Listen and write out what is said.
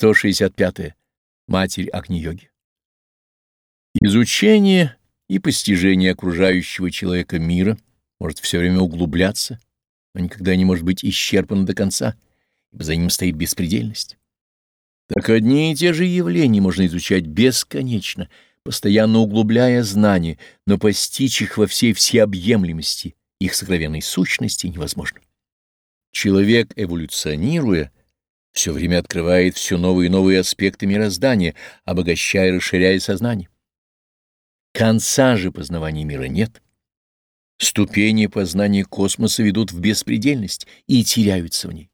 165. -е. Матерь Агни-йоги. Изучение и постижение окружающего человека мира может все время углубляться, но никогда не может быть исчерпано до конца, ибо за ним стоит беспредельность. Так одни и те же явления можно изучать бесконечно, постоянно углубляя знания, но постичь их во всей всеобъемлемости, их сокровенной сущности невозможно. Человек, эволюционируя, все время открывает все новые и новые аспекты мироздания, обогащая и расширяя сознание. Конца же познавания мира нет. Ступени познания космоса ведут в беспредельность и теряются в ней.